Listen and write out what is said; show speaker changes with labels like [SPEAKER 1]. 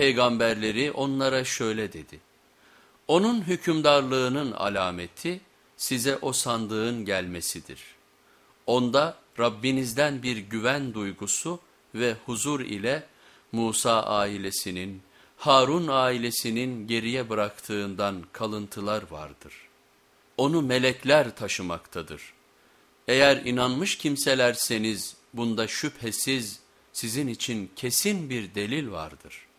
[SPEAKER 1] peygamberleri onlara şöyle dedi. Onun hükümdarlığının alameti size o sandığın gelmesidir. Onda Rabbinizden bir güven duygusu ve huzur ile Musa ailesinin, Harun ailesinin geriye bıraktığından kalıntılar vardır. Onu melekler taşımaktadır. Eğer inanmış kimselerseniz bunda şüphesiz sizin için kesin bir delil vardır.''